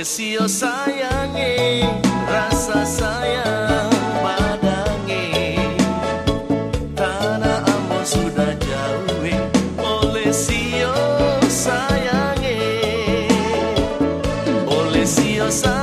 Lesio sayangi rasa sayang padangi. Tanah ambo sudah jauh oleh sio sayangi. Oleh sio sayangi